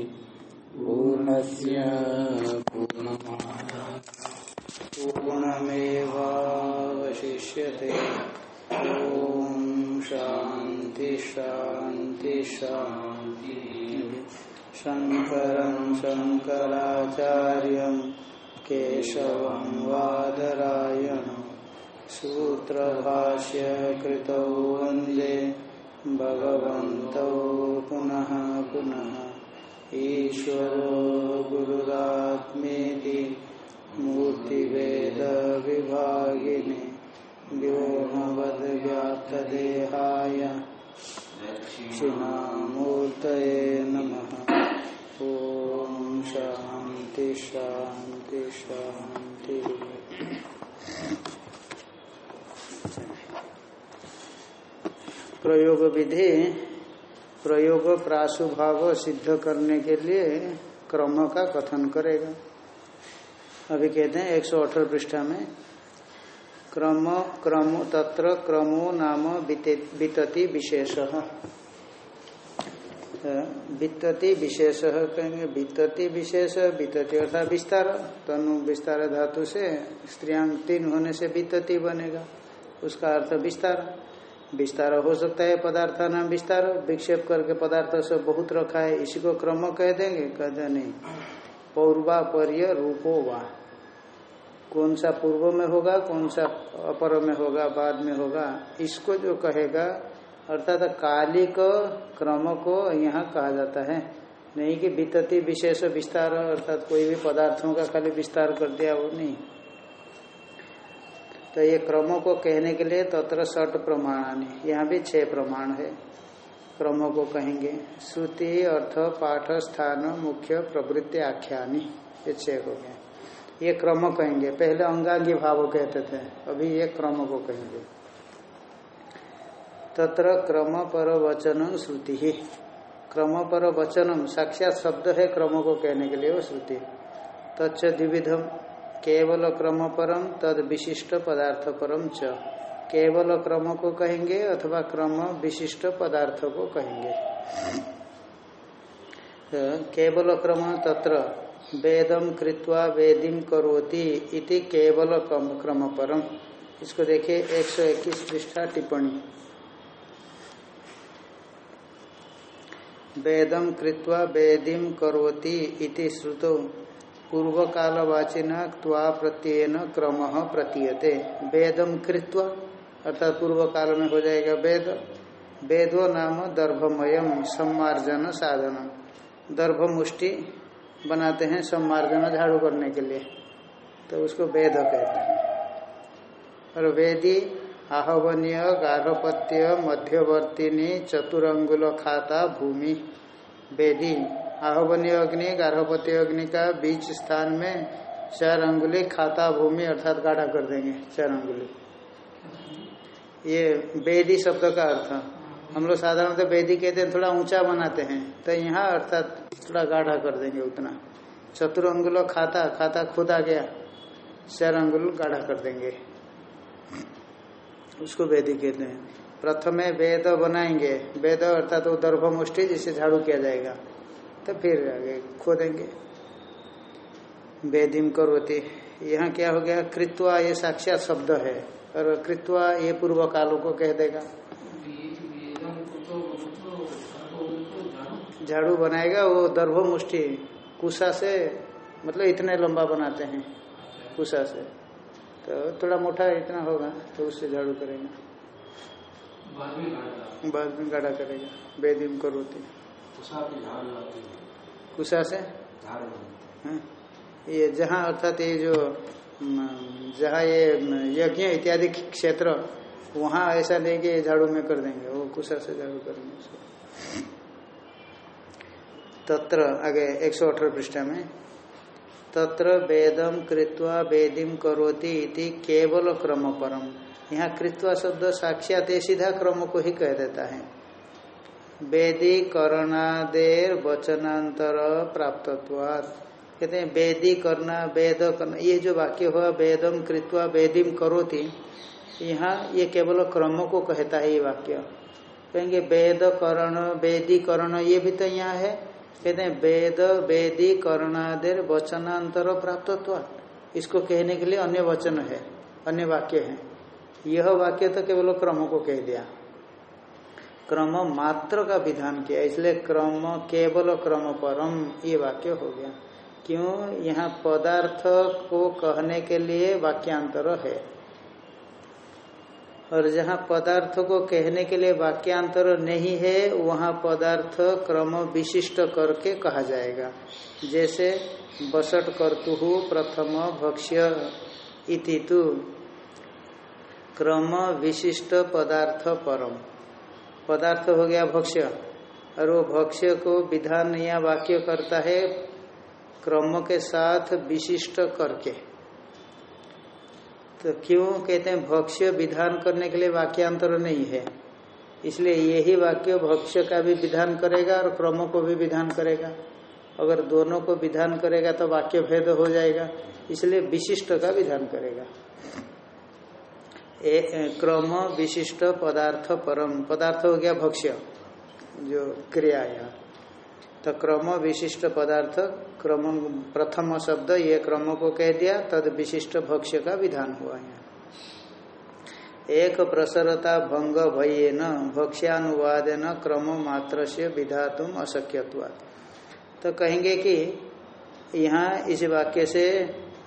पूर्णस्य पूर्णमादाय पूर्णमेवावशिष्यते। ॐ शान्ति शान्ति शान्ति। शङ्करं शङ्कराचार्यं, केशवं वादरायणं सूत्रभाष्य वंदे, भगवन्तौ पुनः पुनः। ईश्वरो गुरुरात्मेति मूर्तिवेदविभागिने व्योमवद्व्याप्तदेहाय दक्षिणामूर्तये नमः। ॐ शान्ति शान्ति शान्ति। प्रयोग विधि प्रयोग प्रासुभाव सिद्ध करने के लिए क्रम का कथन करेगा। अभी कहते हैं 118 पृष्ठा में, क्रम क्रम, तत्र क्रमो नाम वितति विशेष। वित्तति विशेष कहेंगे वित्तति विशेष वित्तति अर्थात विस्तार, तनु विस्तार धातु से स्त्रियांग तीन होने से वित्तति बनेगा। उसका अर्थ विस्तार। विस्तार हो सकता है पदार्थ नाम विस्तार, विक्षेप करके पदार्थ से बहुत रखा है, इसी को क्रम कह देंगे, कहते नहीं। पौर्वा पर्य रूपो वा। कौन सा पूर्व में होगा, कौन सा अपर में होगा, बाद में होगा, इसको जो कहेगा, अर्थात कालिक क्रम को यहाँ कहा जाता है। नहीं कि वितति विशेष विस्तार, अर्थात कोई भी पदार्थों का खाली विस्तार कर दिया वो नहीं। तो ये क्रमों को कहने के लिए तत्र सठ प्रमाणानी। यहाँ भी छह प्रमाण है। क्रमों को कहेंगे। श्रुति, अर्थ, पाठ, स्थान, मुख्य, प्रवृत्ति, आख्यानी। ये छह हो गए। ये क्रम कहेंगे। पहले अंगांगी भाव कहते थे। अभी ये क्रम को कहेंगे। तत्र क्रम पर वचन श्रुति ही। क्रम पर वचनम साक्षात शब्द है क्रम को कहने के लिए वो श्रुति। तच्च द्विविधम। केवल क्रम परम तद विशिष्ट पदार्थ परम च। केवल क्रम को कहेंगे अथवा क्रम विशिष्ट पदार्थ को कहेंगे। तो केवल क्रम तत्र वेदम कृत्वा वेदिम करोति इति केवल क्रम परम इसको देखिए 121 पृष्ठा टिप्पणी। वेदम कृत्वा वेदिम करोति इति श्रुतौ। पूर्व कालवाचिन क्वा प्रत्ययन क्रम प्रतीयते। वेदम कृत्वा, अर्थात पूर्व काल में हो जाएगा वेद। वेदो नाम दर्भमयम सम्मार्जन साधन दर्भ मुष्टि बनाते हैं सम्मार्जन झाड़ू करने के लिए। तो उसको वेद कहते हैं। और वेदी आहवनीय गार्भपत्य मध्यवर्तिनी चतुरंगुल खाता भूमि। वेदी आहवनीय अग्नि, गर्भवती अग्नि का बीच स्थान में चार अंगुली खाता भूमि अर्थात गाढ़ा कर देंगे, चार अंगुली। ये वेदी शब्द का अर्थ। हम लोग साधारणतः तो वेदी कहते हैं, थोड़ा ऊँचा बनाते हैं तो यहाँ अर्थात थोड़ा गाढ़ा कर देंगे उतना। चतुर अंगुल खाता खाता खुद आ गया, चार अंगुल गाढ़ा कर देंगे। उसको वेदी कहते हैं। प्रथमे वेद बनाएँगे, वेद अर्थात वो दर्भ मुष्टि जिसे झाड़ू किया जाएगा। तो फिर आगे खोदेंगे। वेदिम करोती। यहाँ क्या हो गया? कृत्वा ये साक्षात शब्द है। और कृत्वा ये पूर्व कालों को कह देगा। झाड़ू बनाएगा, वो दर्भ मुष्टि। कुशा से मतलब इतने लंबा बनाते हैं। कुशा से। तो थोड़ा मोटा इतना होगा तो उससे झाड़ू करेगा। बाद में गाढ़ा करेगा। बेदिम करोती। कुशा से? हाँ? ये जहाँ अर्थात ये जो जहाँ ये यज्ञ इत्यादि क्षेत्र वहाँ ऐसा नहीं कि झाड़ू में कर देंगे वो कुशा से झाड़ू करेंगे उसको। तत्र आगे 118 पृष्ठ में तत्र वेदम कृत्वा वेदिम करोति इति केवल क्रम परम यहाँ कृत्वा शब्द साक्षात सीधा क्रम को ही कह देता है। वेदी करणादेर वचनांतर प्राप्तत्वात्। कहते हैं वेदी करना वेद करना ये जो वाक्य हुआ वेदम कृत्वा वेदिम करोति, यहाँ ये केवल क्रम को कहता है ये वाक्य। कहेंगे वेद करण वेदी करण ये भी तो यहाँ है। कहते हैं, वेद वेदी करुणादेर वचनांतर प्राप्त इसको कहने के लिए अन्य वचन है, अन्य वाक्य है। यह वाक्य तो केवल क्रम को कह दिया। क्रम मात्र का विधान किया, इसलिए क्रम केवल क्रम परम, ये वाक्य हो गया। क्यों? यहाँ पदार्थ को कहने के लिए वाक्यांतर है। और जहाँ पदार्थ को कहने के लिए वाक्यांतर नहीं है, वहाँ पदार्थ क्रम विशिष्ट करके कहा जाएगा। जैसे बसट कर्तु प्रथम भक्ष्य इति क्रम विशिष्ट पदार्थ परम। पदार्थ हो गया भक्ष्य। और वो भक्ष्य को विधान या वाक्य करता है क्रम के साथ विशिष्ट करके। तो क्यों कहते हैं भक्ष्य विधान करने के लिए वाक्यांतर नहीं है? इसलिए यही वाक्य भक्ष्य का भी विधान करेगा और क्रम को भी विधान करेगा। अगर दोनों को विधान करेगा तो वाक्य भेद हो जाएगा। इसलिए विशिष्ट का विधान करेगा। क्रम विशिष्ट पदार्थ परम। पदार्थ हो गया भक्ष्य, जो क्रिया यहाँ तो क्रम विशिष्ट पदार्थ, क्रम, प्रथम शब्द ये क्रम को कह दिया, तद विशिष्ट भक्ष्य का विधान हुआ है। एक प्रसरता भंग भय न भक्ष्यानुवाद न क्रम मात्र से विधातुम अशक्यत्वा तो कहेंगे कि यहाँ इस वाक्य से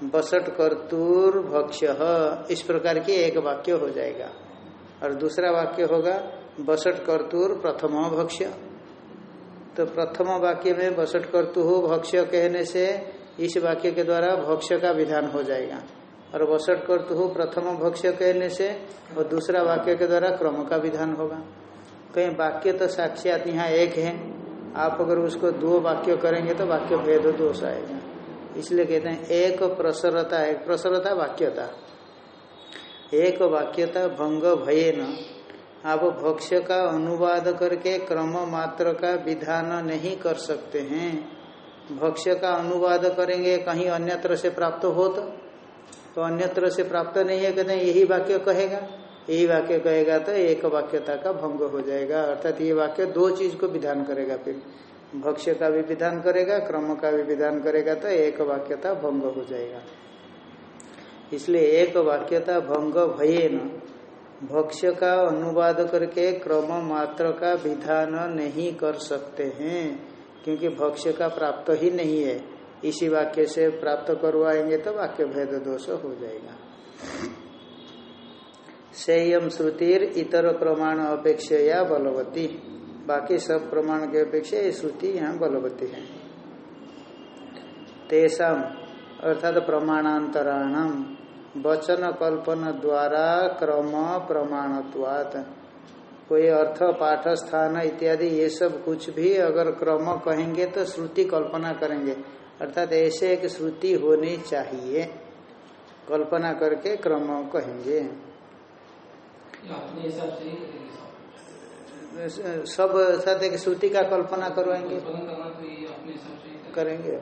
बसट कर्तूर भक्ष्य इस प्रकार की एक वाक्य हो जाएगा। और दूसरा वाक्य होगा बसट कर्तूर प्रथम भक्ष्य। तो प्रथम वाक्य में बसट कर्तु हो भक्ष्य कहने से इस वाक्य के द्वारा भक्ष्य का विधान हो जाएगा। और बसट कर्तु हो प्रथम भक्ष्य कहने से और दूसरा वाक्य के द्वारा क्रम का विधान होगा। कहीं वाक्य तो साक्षात यहाँ एक है। आप अगर उसको दो वाक्य करेंगे तो वाक्य भेद दोष आएगा। इसलिए कहते हैं, एक प्रसरता एक प्रसरता वाक्यता। एक वाक्यता भंग भये न। आप भक्ष्य का अनुवाद करके क्रम मात्र का विधान नहीं कर सकते हैं। भक्ष्य का अनुवाद करेंगे, कहीं अन्यत्र से प्राप्त हो तो तो अन्यत्र से प्राप्त नहीं है, कहते यही वाक्य कहेगा। यही वाक्य कहेगा तो एक वाक्यता का भंग हो जाएगा। अर्थात ये वाक्य दो चीज़ को विधान करेगा फिर। भक्ष्य का भी विधान करेगा, क्रम का भी विधान करेगा तो एक वाक्यता भंग हो जाएगा। इसलिए एक वाक्यता भंग भये न। भक्ष्य का अनुवाद करके क्रम मात्र का विधान नहीं कर सकते हैं, क्योंकि भक्ष्य का प्राप्त ही नहीं है। इसी वाक्य से प्राप्त करवाएँगे तो वाक्य भेद दोष हो जाएगा। संयम श्रुतिर इतर प्रमाण अपेक्षा या बलवती। बाकी सब प्रमाण के अपेक्षा ये श्रुति यहाँ बलवती है। तेषाम अर्थात प्रमाणांतराणाम वचन कल्पन द्वारा क्रम प्रमाणत्वात। कोई अर्थ पाठ स्थान इत्यादि ये सब कुछ भी अगर क्रम कहेंगे तो श्रुति कल्पना करेंगे। अर्थात ऐसे एक श्रुति होनी चाहिए। कल्पना करके क्रम कहेंगे। से सब साथ एक श्रुति का कल्पना करवाएँगे करेंगे।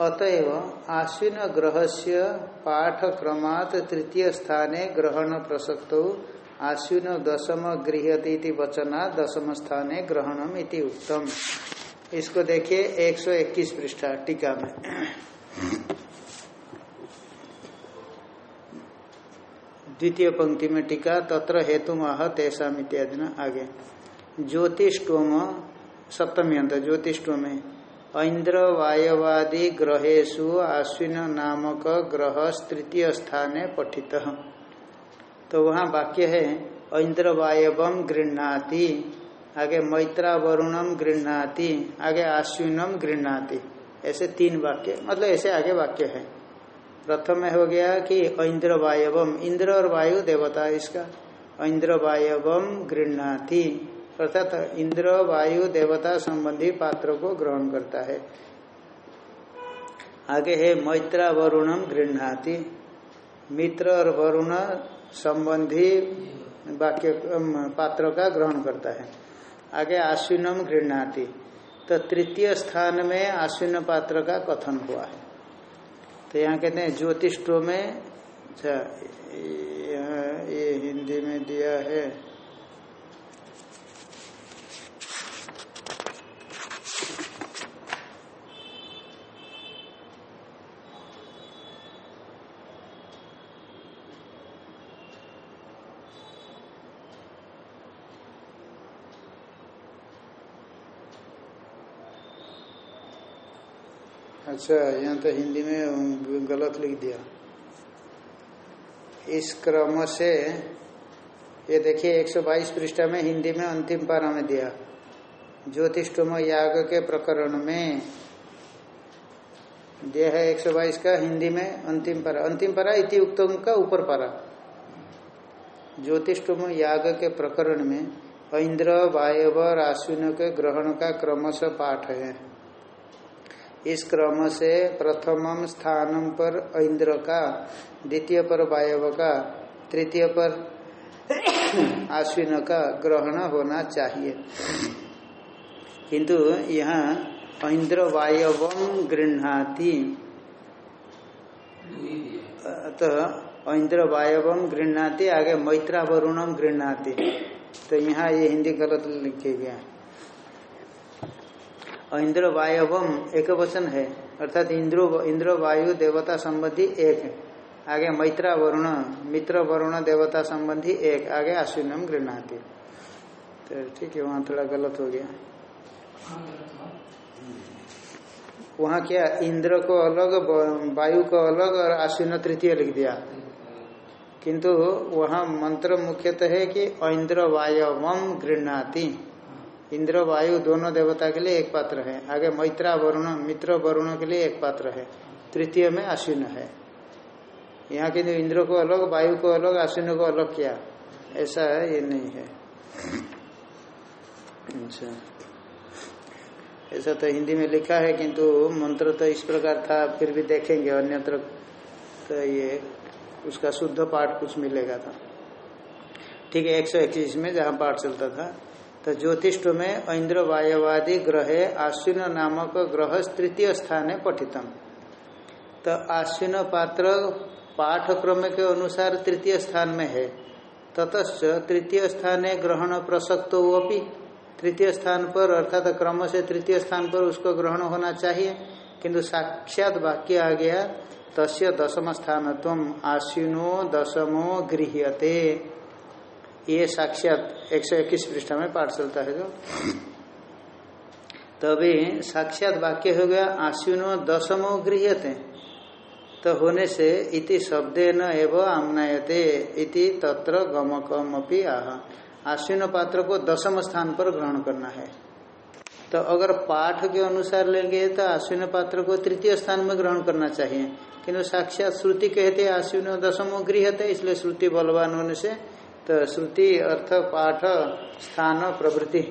अतएव आश्विन ग्रह से पाठ क्रमात तृतीय स्थाने ग्रहण प्रसक्त। आश्विन दशम गृहती वचना दशम स्थाने ग्रहणम इति उत्तम इसको देखिए 121 पृष्ठा टीका में। द्वितीय पंक्ति में टीका, तत्र हेतु माह तेषाम इत्यादि आगे। ज्योतिषोम सप्तमी अंत ज्योतिषोम ऐन्द्र वायवादी ग्रहेशु आश्विन नामक ग्रह तृतीय स्थाने पठित। तो वहाँ वाक्य है ऐन्द्र वायवम गृहणाति, आगे मैत्रा वरुणम आगे आश्विनम गृहणाति। ऐसे तीन वाक्य मतलब ऐसे आगे वाक्य है। प्रथम हो गया कि इंद्र वायवम इंद्र और वायु देवता इसका। इंद्र वायवम गृहणाति। अर्थात इंद्र, वायु, देवता संबंधी पात्र को ग्रहण करता है। आगे है मैत्रा वरुणम गृहणाति। मित्र और वरुण संबंधी वाक्य पात्र का ग्रहण करता है। आगे आश्विनम गृहणाति। तो तृतीय स्थान में आश्विन पात्र का कथन हुआ है। तो यहाँ कहते हैं ज्योतिष में अच्छा ये हिंदी में दिया है। अच्छा यहाँ तो हिंदी में गलत लिख दिया। इस क्रम से, ये देखिए 122 पृष्ठ में हिंदी में अंतिम पारा में दिया। ज्योतिषोम याग के प्रकरण में दिया है 122 का हिंदी में अंतिम पारा। अंतिम पारा इति उक्तम का ऊपर पारा। ज्योतिषोम याग के प्रकरण में इंद्र, वायव राश्विन के ग्रहण का क्रमश पाठ है। इस क्रम से प्रथम स्थान पर इंद्र का, द्वितीय पर वायव का, तृतीय पर आश्विन का ग्रहण होना चाहिए। किंतु यहाँ इंद्र वायव गृहती तो इंद्र वायव गृहती आगे मैत्रा वरुणम गृहती तो यहाँ ये हिंदी गलत लिखे गया। इंद्र वायवम एक वचन है। अर्थात इंद्रो इंद्र वायु देवता संबंधी एक आगे मैत्रा वरुण, मित्र वरुण देवता संबंधी एक। आगे अश्विनम गृहती तो ठीक है, वहाँ थोड़ा गलत हो गया। वहाँ क्या, इंद्र को अलग, वायु को अलग और अश्विन तृतीय लिख दिया। किंतु वहाँ मंत्र मुख्यतः है कि इंद्र वायवम गृहती इंद्र, वायु दोनों देवता के लिए एक पात्र है। आगे मैत्रा वरुण, मित्र वरुण के लिए एक पात्र है। तृतीय में अश्विन है। यहाँ के इंद्र को अलग, वायु को अलग, अश्विन को अलग किया, ऐसा है, ये नहीं है। अच्छा। ऐसा तो हिंदी में लिखा है, किंतु मंत्र तो इस प्रकार था, फिर भी देखेंगे अन्यत्र। तो ये, उसका शुद्ध पाठ कुछ मिलेगा था। ठीक है, एक सौ इक्कीस में जहाँ पाठ चलता था। तो ज्योतिष में इंद्र वायवादी ग्रह आश्विन नामक ग्रह तृतीय स्थान पठितम। तो आश्विन पात्र पाठक्रम के अनुसार तृतीय स्थान में है। ततच तृतीय स्थान ग्रहण प्रसक्त अपनी तृतीय स्थान पर, अर्थात क्रम से तृतीय स्थान पर उसको ग्रहण होना चाहिए। किंतु साक्षात वाक्य आ गया, तस्य दशम स्थान तुम आश्विनो दशमो गृह्यते। ये साक्षात एक सौ इक्कीस पृष्ठ में पाठ चलता है जो। तभी साक्षात वाक्य हो गया, आश्विनो दशमो गृह्यते। तो होने से इति शब्दे न एवं आमनायते, इति तत्र गमकम अपनी आह। आश्विन पात्र को दसम स्थान पर ग्रहण करना है। तो अगर पाठ के अनुसार लेंगे तो आश्विन पात्र को तृतीय स्थान में ग्रहण करना चाहिए। किंतु साक्षात श्रुति कहते आश्विन दसमो गृह थे इसलिए श्रुति बलवान होने से तो श्रुति, अर्थ, पाठ, स्थान, प्रवृत्ति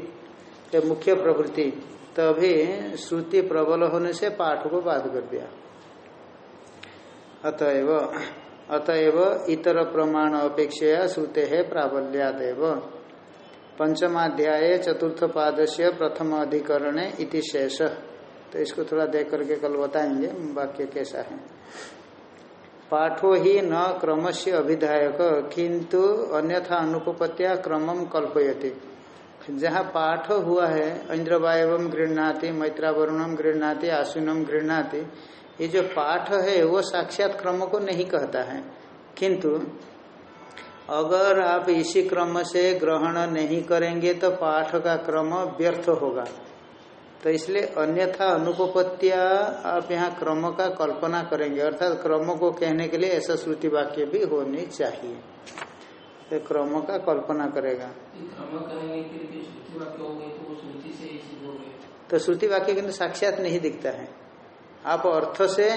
के मुख्य प्रवृत्ति। तो श्रुति प्रबल होने से पाठ को बाध कर दिया। अतएव अतएव इतर प्रमाण अपेक्षा श्रुते है प्राबल्यादेव। पंचमाध्याय चतुर्थ पाद से प्रथम अधिकरण इति शेष। तो इसको थोड़ा देख करके कल बताएँगे वाक्य कैसा है। पाठो ही न क्रम से अभिधायक किंतु अन्यथा अनुपत्या क्रमम कल्पयति। जहाँ पाठ हुआ है इंद्रवायव गृहणाति, मैत्रावरुणम गृहणाति आश्विनम गृहणाति, ये जो पाठ है, वो साक्षात क्रम को नहीं कहता है। किंतु अगर आप इसी क्रम से ग्रहण नहीं करेंगे तो पाठ का क्रम व्यर्थ होगा। तो इसलिए अन्यथा अनुपत्या आप यहाँ क्रम का कल्पना करेंगे अर्थात क्रम को कहने के लिए ऐसा श्रुति वाक्य भी होनी चाहिए। तो क्रम का कल्पना करेगा। तो श्रुति वाक्य किन्तु साक्षात नहीं दिखता है। आप अर्थ से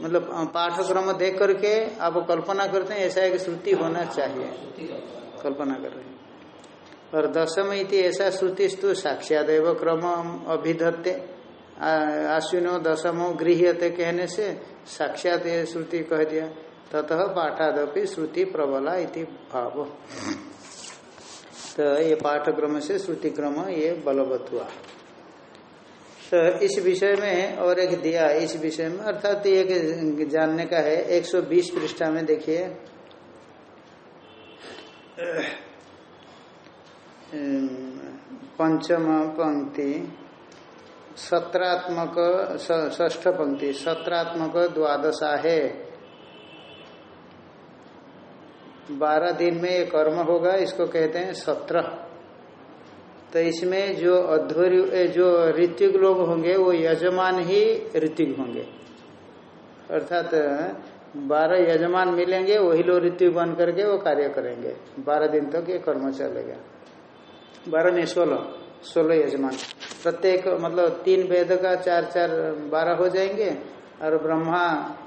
मतलब पाठक्रम देख करके आप कल्पना करते हैं ऐसा एक श्रुति होना चाहिए। कल्पना कर रहे हैं। और दशम इति ऐसा श्रुतिस्तु साक्षात एवं क्रम अभिधत्ते आश्विनो दशमो गृह्यते कहने से साक्षात ये श्रुति कह दिया। ततः पाठादपि श्रुति प्रबला इति भाव। तो ये पाठक्रम से श्रुति क्रम ये बलवत हुआ तो इस विषय में और एक दिया इस विषय में, अर्थात एक जानने का है 120 पृष्ठा में देखिए। पंचम पंक्ति, सत्रात्मक ष्ठ पंक्ति, सत्रात्मक द्वादशा है बारह दिन में ये कर्म होगा, इसको कहते हैं सत्र। तो इसमें जो अध्वर्य जो ऋतिक लोग होंगे, वो यजमान ही ऋतिक होंगे। अर्थात, बारह यजमान मिलेंगे, वही लोग ऋतु बन करके वो कार्य करेंगे। बारह दिन तक तो ये कर्म चलेगा। बारह नहीं सोलह। सोलह यजमान। प्रत्येक मतलब तीन वेद का चार चार बारह हो जाएँगे और ब्रह्मा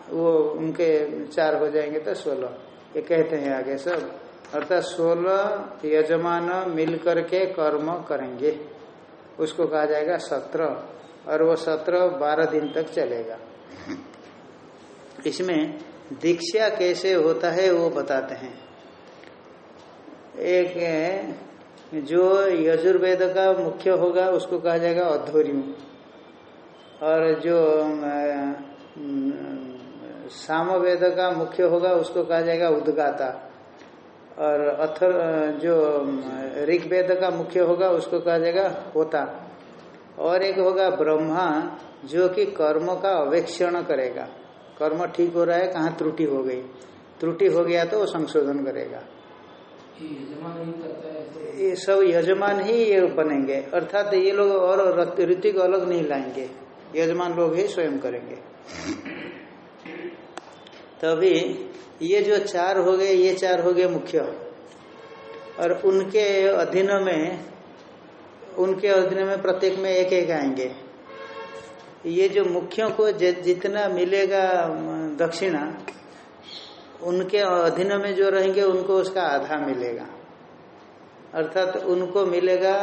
वो उनके चार हो जाएँगे तो सोलह। ये कहते हैं आगे सब। अर्थात सोलह यजमान मिल करके कर्म करेंगे। उसको कहा जाएगा सत्र और वो सत्र बारह दिन तक चलेगा। इसमें दीक्षा कैसे होता है वो बताते हैं। एक जो यजुर्वेद का मुख्य होगा, उसको कहा जाएगा अध्वर्यु और जो सामवेद का मुख्य होगा, उसको कहा जाएगा उद्गाता। और अथर, जो ऋग्वेद का मुख्य होगा, उसको कहा जाएगा होता। और एक होगा ब्रह्मा, जो कि कर्म का अवेक्षण करेगा। कर्म ठीक हो रहा है, कहाँ त्रुटि हो गई? त्रुटि हो गया तो वो संशोधन करेगा। ये सब यजमान ही ये बनेंगे। अर्थात ये लोग और ऋतिक अलग नहीं लाएँगे। यजमान लोग ही स्वयं करेंगे। तभी ये जो चार हो गए, ये चार हो गए मुख्य। और उनके अधीन में, उनके अधीन में प्रत्येक में एक एक आएँगे। ये जो मुख्यों को जितना मिलेगा दक्षिणा उनके अधीन में जो रहेंगे, उनको उसका आधा मिलेगा। अर्थात तो उनको मिलेगा,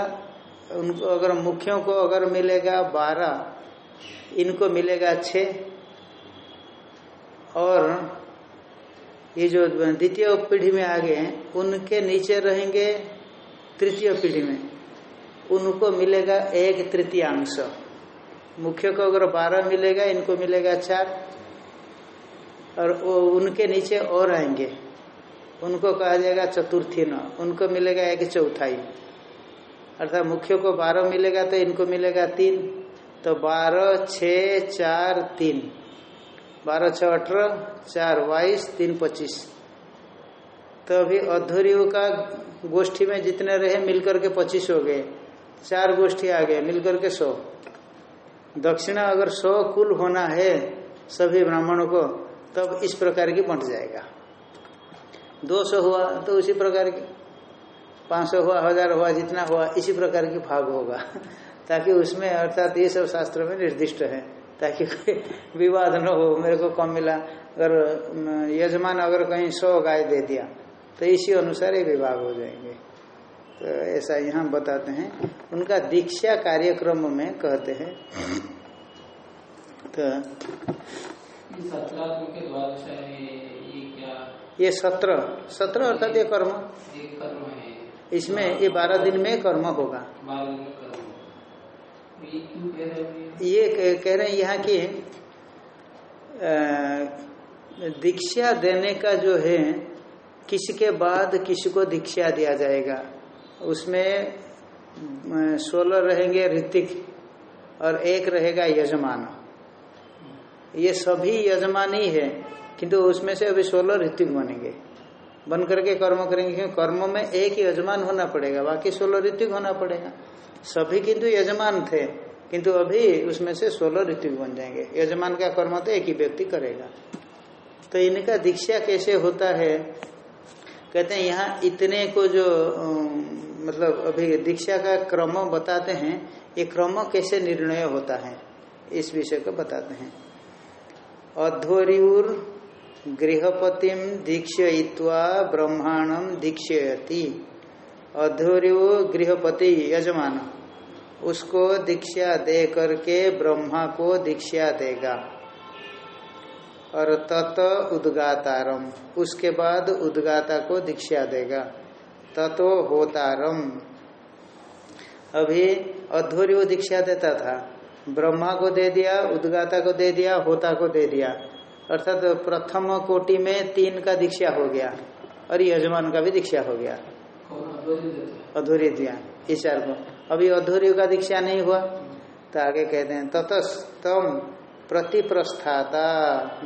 उनको अगर मुख्यों को अगर मिलेगा बारह, इनको मिलेगा छ और ये जो द्वितीय पीढ़ी में आगे हैं, उनके नीचे रहेंगे तृतीय पीढ़ी में। उनको मिलेगा एक तृतीयांश। मुख्य को अगर बारह मिलेगा, इनको मिलेगा चार। और वो उनके नीचे और आएँगे। उनको कहा जाएगा चतुर्थी न। उनको मिलेगा एक चौथाई। अर्थात मुख्य को बारह मिलेगा तो इनको मिलेगा तीन। तो बारह छ चार, तीन। बारह छ अठारह, चार, बाईस, तीन, पच्चीस। तो अभी अधूरियों का गोष्ठी में जितने रहे मिलकर के पच्चीस हो गए। चार गोष्ठी आ गए, मिलकर के सौ। दक्षिणा अगर सौ कुल होना है सभी ब्राह्मणों को तब इस प्रकार की बंट जाएगा। दो सौ हुआ तो उसी प्रकार की। पाँच सौ हुआ, हज़ार हुआ, जितना हुआ, इसी प्रकार की भाग होगा। ताकि उसमें अर्थात ये सब शास्त्र में निर्दिष्ट है, ताकि कोई विवाद न हो, मेरे को कम मिला। अगर यजमान अगर कहीं सौ गाय दे दिया तो इसी अनुसार ये विभाग हो जाएँगे। तो ऐसा यहाँ बताते हैं। उनका दीक्षा कार्यक्रम में कहते हैं। तो ये सत्र सत्र अर्थात ये कर्म। इसमें ये बारह दिन में कर्म होगा। ये कह रहे हैं? यहाँ की दीक्षा देने का जो है किसी के बाद किसी को दीक्षा दिया जाएगा? उसमें सोलह रहेंगे ऋतिक और एक रहेगा यजमान। ये सभी यजमान ही है किंतु उसमें से अभी सोलह ऋतिक बनेंगे। बन करके कर्म करेंगे, क्योंकि कर्म में एक ही यजमान होना पड़ेगा, बाकी सोलह ऋतिक होना पड़ेगा। सभी किंतु यजमान थे, किंतु अभी उसमें से सोलह ऋतिक बन जाएँगे। यजमान का कर्म तो एक ही व्यक्ति करेगा। तो इनका दीक्षा कैसे होता है? कहते हैं, यहाँ इतने को जो मतलब अभी दीक्षा का क्रम बताते हैं, ये क्रम कैसे निर्णय होता है? इस विषय को बताते हैं। अध्वर्यूर गृहपतिम दीक्षयित्वा ब्रह्मांडम दीक्षयति। अध्वर्यु गृहपति यजमान, उसको दीक्षा दे करके ब्रह्मा को दीक्षा देगा। और तत उद्गातारम उसके बाद उद्गाता को दीक्षा देगा। ततो होतारम अभी अध्वर्य दीक्षा देता था। ब्रह्मा को दे दिया उद्गाता को दे दिया होता को दे दिया। अर्थात तो प्रथम कोटि में तीन का दीक्षा हो गया और यजमान का भी दीक्षा हो गया। अधूरी दिया इस चार को अभी अधूरी का दीक्षा नहीं हुआ। तो आगे कहते हैं ततस्तम प्रतिप्रस्थाता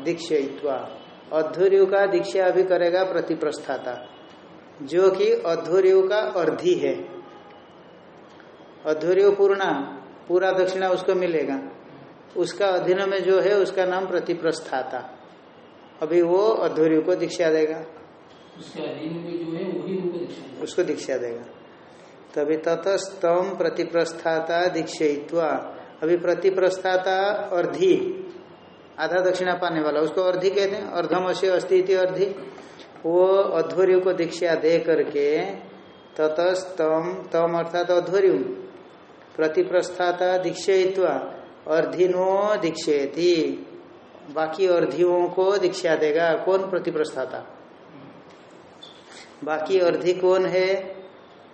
दीक्षा अधूर्य का दीक्षा अभी करेगा प्रतिप्रस्थाता। जो कि अधूर्य का अर्धी है। अध्वर्य पूर्णा पूरा दक्षिणा उसको मिलेगा। उसका अधीन में जो है उसका नाम प्रतिप्रस्थाता। अभी वो अध्वर्य को दीक्षा देगा। उसके अधीन में जो है वही उनको दीक्षा उसको दीक्षा देगा। तभी ततस्तम प्रतिप्रस्थाता दीक्षित्वा अभी प्रतिप्रस्थाता अर्धि। आधा दक्षिणा पाने वाला उसको अर्धि कहते हैं। अर्धम से अस्थिति अर्धि। वो अध्वर्य को दीक्षा दे करके ततस्तम तम अर्थात अध्वर्यु प्रतिप्रस्थाता दीक्षित्वा, अर्धिनो दीक्षेति। बाकी अर्धियों को दीक्षा देगा। कौन प्रतिप्रस्थाता? बाकी अर्धि कौन है?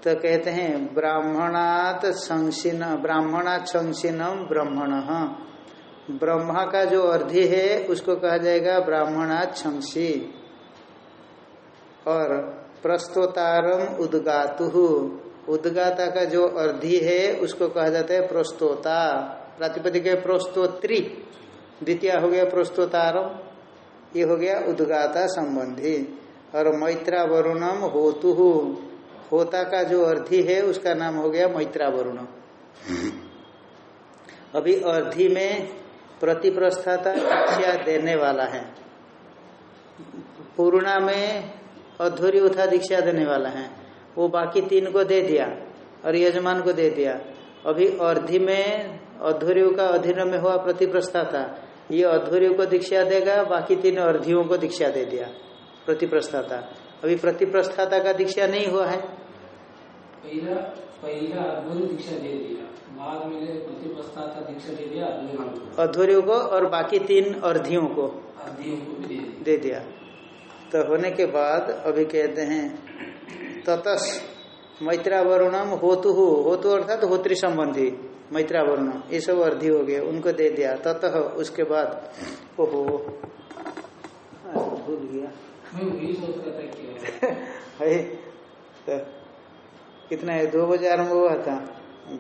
तो कहते हैं, ब्राह्मणात संसिन, ब्राह्मणात संसिनम ब्राह्मण। ब्रह्मा का जो अर्धि है, उसको कहा जाएगा ब्राह्मणात शंसी और प्रस्तोतारम उदगातु। उदगाता का जो अर्धि है, उसको कहा जाता है प्रस्तोता। प्रातिपदिक प्रस्तोत्री। द्वितीय हो गया प्रस्तोतारम। ये हो गया उदगाता संबंधी। और मैत्रा वरुणम होतु। होता का जो अर्धि है, उसका नाम हो गया मैत्रा वरुण अभी अर्धि में प्रतिप्रस्थाता दीक्षा देने वाला है। पूर्णा में अधूरी उठा दीक्षा देने वाला है। वो बाकी तीन को दे दिया और यजमान को दे दिया। अभी अर्धि में अधूरियों का अधीन में हुआ प्रतिप्रस्थाता ये अधूरियों को दीक्षा देगा बाकी तीन अर्धियों को दीक्षा दे दिया। प्रतिप्रस्थाता अभी प्रतिप्रस्थाता का दीक्षा नहीं हुआ है। पहला पहला अध्वर्य दीक्षा दे दिया। बाद में प्रतिप्रस्थाता दीक्षा दे दिया अध्वर्य को अधूरियों को और बाकी तीन अर्धियों को दे दिया। तो होने के बाद अभी कहते हैं ततस मैत्रा वरुणम होतु होतु अर्थात होत्री संबंधी मैत्रा वरुण ये सब अर्धि हो गए उनको दे दिया। ततः उसके बाद ओहो भूल गया। है तो कितना है दो बजे आरंभ हुआ था?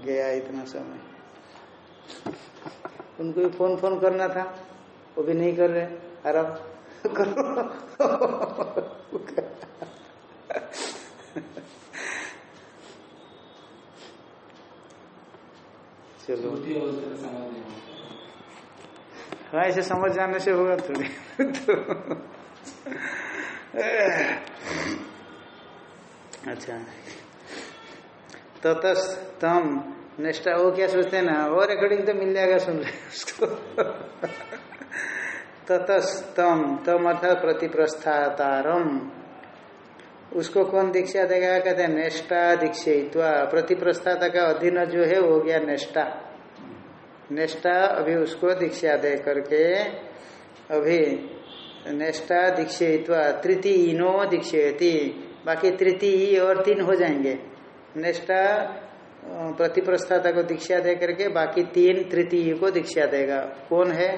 गया इतना समय। उनको भी फ़ोन फ़ोन करना था। वो भी नहीं कर रहे। आराम करो चलो। हाँ ऐसे समझ जाने से होगा थोड़ी तो। अच्छा। ततस तम निष्ठा वो क्या सोचते हैं ना वो रिकॉर्डिंग तो मिल जाएगा सुन ले उसको। ततस तम तम अर्थात प्रतिप्रस्थातारम। उसको कौन दीक्षा देगा? कहते हैं, नेष्टा दीक्षित्वा प्रतिप्रस्थाता का अधीन जो है हो गया नेष्टा। नेष्टा अभी उसको दीक्षा दे करके, अभी नेष्टा दीक्षित्वा तृतीयनो दीक्षयति। बाकी तृतीय और तीन हो जाएँगे। नेष्टा प्रतिप्रस्थाता को दीक्षा दे करके, बाकी तीन तृतीय को दीक्षा देगा। कौन है?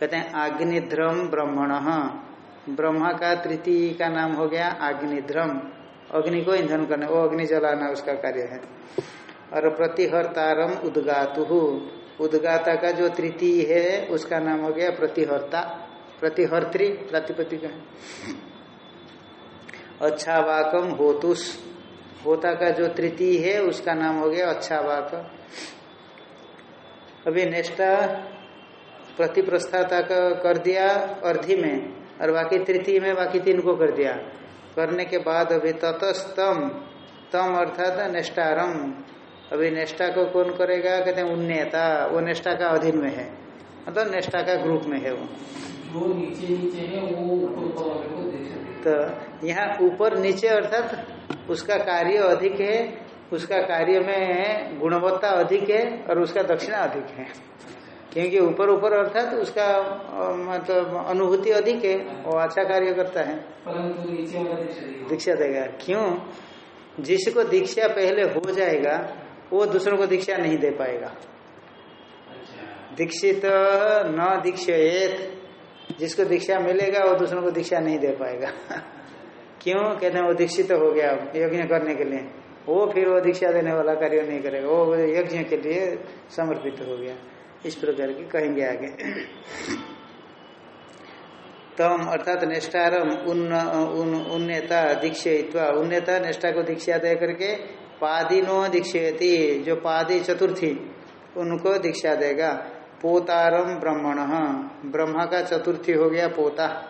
कहते हैं अग्निध्रम ब्रह्मण। ब्रह्मा का तृतीय का नाम हो गया अग्निध्रम अग्नि को ईंधन करना, वो अग्नि जलाना उसका कार्य है। और प्रतिहर्तारम उदगातु। उदगाता का जो तृतीय है, उसका नाम हो गया प्रतिहर्ता। प्रतिहर्त्री प्रतिपति का। अच्छा वाकम होतुस होता का जो तृतीय है, उसका नाम हो गया अच्छा वाक अभी नेष्टा प्रतिप्रस्थाता कर दिया अर्धि में। और बाकी तृतीय में बाकी तीन को कर दिया। करने के बाद अभी ततस्तम तम अर्थात नेष्टारम अभी नेष्टा को कौन करेगा? कहते हैं उन्नयता वो नेष्टा का अधीन में है। मतलब नेष्टा का ग्रुप में है वो। नीचे नीचे है वो ऊपर तो यहाँ ऊपर नीचे अर्थात उसका कार्य अधिक है उसका कार्य में गुणवत्ता अधिक है और उसका दक्षिणा अधिक है। क्योंकि ऊपर ऊपर अर्थात तो उसका मतलब अनुभूति अधिक है वो अच्छा कार्य करता है। परंतु नीचे वाला दीक्षा देगा। क्यों? जिसको दीक्षा पहले हो जाएगा वो दूसरों को दीक्षा नहीं दे पाएगा। अच्छा। दीक्षित न दीक्षित जिसको दीक्षा मिलेगा वो दूसरों को दीक्षा नहीं दे पाएगा। क्यों? कहते हैं वो दीक्षित हो गया यज्ञ करने के लिए। वो फिर वो दीक्षा देने वाला कार्य नहीं करेगा। वो यज्ञ के लिए समर्पित हो गया। इस प्रकार की कहेंगे आगे। तम अर्थात निष्ठारम उन, उन उन्नता निष्ठा को दीक्षा दे करके पादिनो दीक्षयति जो पादी चतुर्थी उनको दीक्षा देगा। पोतारम ब्रह्मण ब्रह्मा का चतुर्थी हो गया पोता।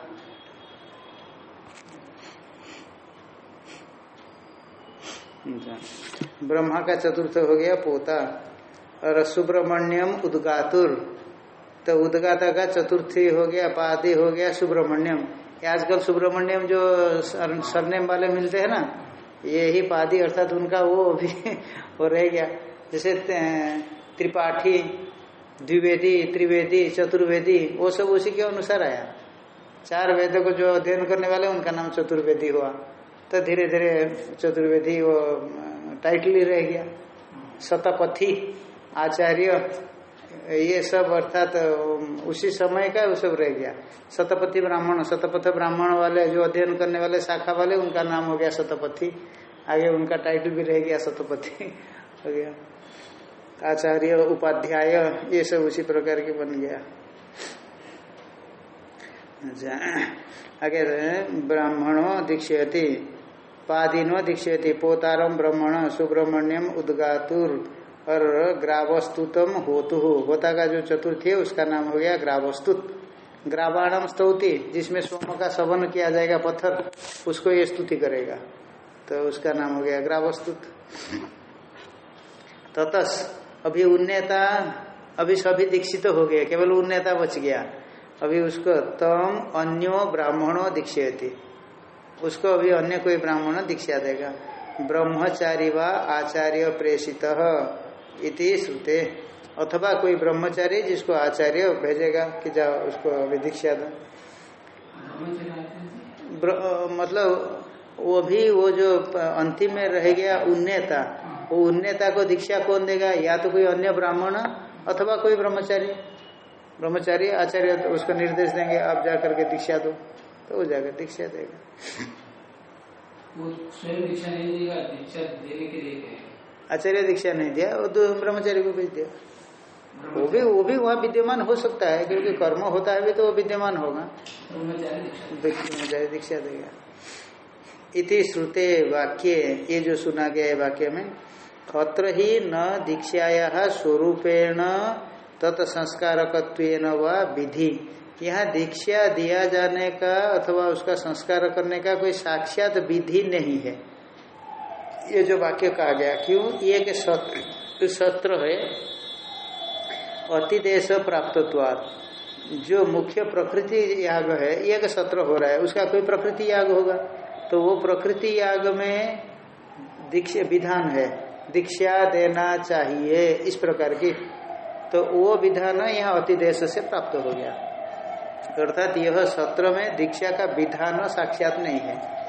ब्रह्मा का चतुर्थ हो गया पोता। और सुब्रमण्यम उदगातुर। तो उदगाता का चतुर्थी हो गया, पादी हो गया सुब्रमण्यम आजकल सुब्रमण्यम जो सरनेम वाले मिलते हैं ना, ये ही पादी अर्थात उनका वो भी हो रह गया। जैसे त्रिपाठी, द्विवेदी, त्रिवेदी, चतुर्वेदी, वो सब उसी के अनुसार आया। चार वेदों को जो अध्ययन करने वाले, उनका नाम चतुर्वेदी हुआ। तो धीरे धीरे चतुर्वेदी वो टाइटल ही रह गया। शतपथी आचार्य, ये सब अर्थात, उसी समय का वो सब रह गया। शतपथी ब्राह्मण, शतपथ ब्राह्मण वाले जो अध्ययन करने वाले शाखा वाले, उनका नाम हो गया शतपथी। आगे उनका टाइटल भी रह गया शतपथी। हो गया। आचार्य, उपाध्याय, ये सब उसी प्रकार के बन गया। आगे ब्राह्मणों दीक्षयति, पादिनो दीक्षयति पोतारम ब्राह्मण सुब्रमण्यम उदगातुर। और ग्रावस्तुतम होतु। होता का जो चतुर्थी है उसका नाम हो गया ग्रावस्तुत। ग्रावाणम स्तौति, जिसमें सोम का सवन किया जाएगा, पत्थर, उसको ये स्तुति करेगा। तो उसका नाम हो गया ग्रावस्तुत। ततस, अभी उन्नता, अभी सभी दीक्षित तो हो गए, केवल उन्नता बच गया। अभी उसको तम अन्यो ब्राह्मणों दीक्षित। उसको अभी अन्य कोई ब्राह्मण दीक्षा देगा। ब्रह्मचारी व आचार्य प्रेषित। इति श्रुते। अथवा कोई ब्रह्मचारी जिसको आचार्य भेजेगा कि जाओ उसको अभी दीक्षा दो। मतलब वो भी वो जो अंतिम में रह गया उन्नता, वो उन्नता को दीक्षा कौन देगा? या तो कोई अन्य ब्राह्मण अथवा कोई ब्रह्मचारी? ब्रह्मचारी, आचार्य तो उसको निर्देश देंगे, आप जाकर के दीक्षा दो। तो वो जाकर दीक्षा देगा। वो स्वयं दीक्षा नहीं देगा, दीक्षा देने के लिए आचार्य दीक्षा नहीं दिया वो तो ब्रह्मचारी को भेज दिया। वो भी वो भी वहाँ विद्यमान हो सकता है क्योंकि कर्म होता है भी तो वो विद्यमान होगा। ब्रह्मचारी दीक्षा देगा इति श्रुते वाक्य ये जो सुना गया है वाक्य में अत्र ही न दीक्षाया स्वरूपेण तत्संस्कारक व विधि। यहाँ दीक्षा दिया जाने का अथवा उसका संस्कार करने का कोई साक्षात विधि नहीं है। ये जो वाक्य कहा गया, क्यों? ये के सत्र है, अतिदेश प्राप्तत्वाद जो मुख्य प्रकृति याग है एक सत्र हो रहा है, उसका कोई प्रकृति याग होगा? तो वो प्रकृति याग में दीक्षा, विधान है। दीक्षा देना चाहिए, इस प्रकार की। तो वो विधान यहाँ अतिदेश से प्राप्त हो गया। अर्थात यह सत्र में दीक्षा का विधान साक्षात नहीं है।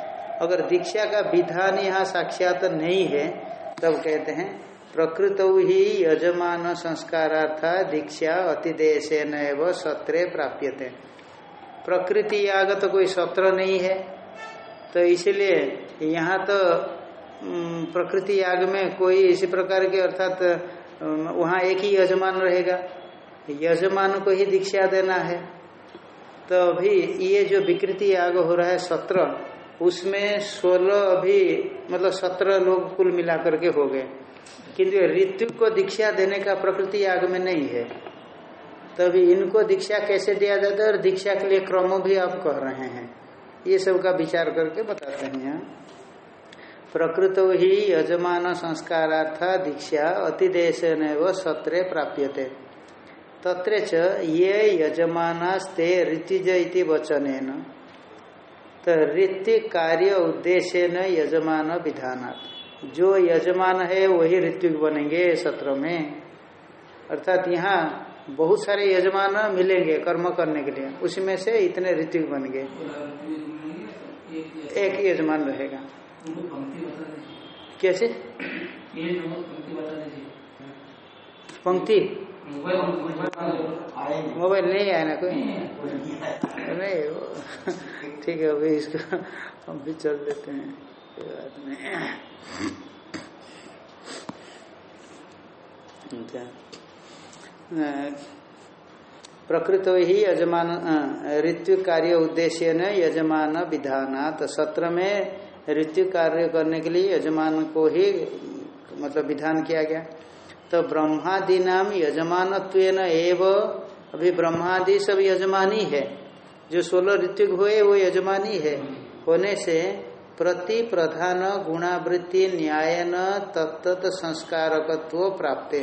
अगर दीक्षा का विधान यहाँ साक्षात नहीं है, तब कहते हैं, प्रकृत ही यजमान संस्कारार्थ दीक्षा अतिदेश न सत्रे प्राप्यते। प्रकृति याग तो कोई सत्र नहीं है तो इसलिए यहाँ तो प्रकृति याग में कोई इसी प्रकार के अर्थात वहाँ एक ही यजमान रहेगा। यजमान को ही दीक्षा देना है। तो अभी ये जो विकृति याग हो रहा है सत्र उसमें सोलह अभी मतलब सत्रह लोग कुल मिलाकर के हो गए। किंतु ऋतु को दीक्षा देने का प्रकृति आग में नहीं है। तभी इनको दीक्षा कैसे दिया जाता है और दीक्षा के लिए क्रम भी आप कह रहे हैं। ये सब का विचार करके बताते हैं यहाँ। प्रकृत ही यजमान संस्कारार्थ दीक्षा अतिदेश सत्रे प्राप्यते। तत्र ये यजमानस्ते ऋतिज वचन तो ऋत्य कार्य उद्देश्य न यजमान विधान जो यजमान है वही ऋत्विक बनेंगे सत्र में। अर्थात यहाँ बहुत सारे यजमान मिलेंगे कर्म करने के लिए। उसमें से इतने ऋत्विक बन गए एक यजमान रहेगा। कैसे? पंक्ति? मोबाइल नहीं आया ना कोई? नहीं, वो ठीक है, अभी इसको हम भी चल देते हैं। कोई बात नहीं। प्रकृत ही यजमान ऋतु कार्य उद्देश्य न यजमान विधान सत्र में ऋतु कार्य करने के लिए यजमान को ही मतलब विधान किया गया। तो ब्रह्मादि नाम यजमान एव। अभी ब्रह्मादि सब यजमानी है। जो सोलह ऋतु हुए, वो यजमानी है। होने से प्रति प्रधान गुणावृत्ति न्यायन तत्त संस्कारकत्व प्राप्त।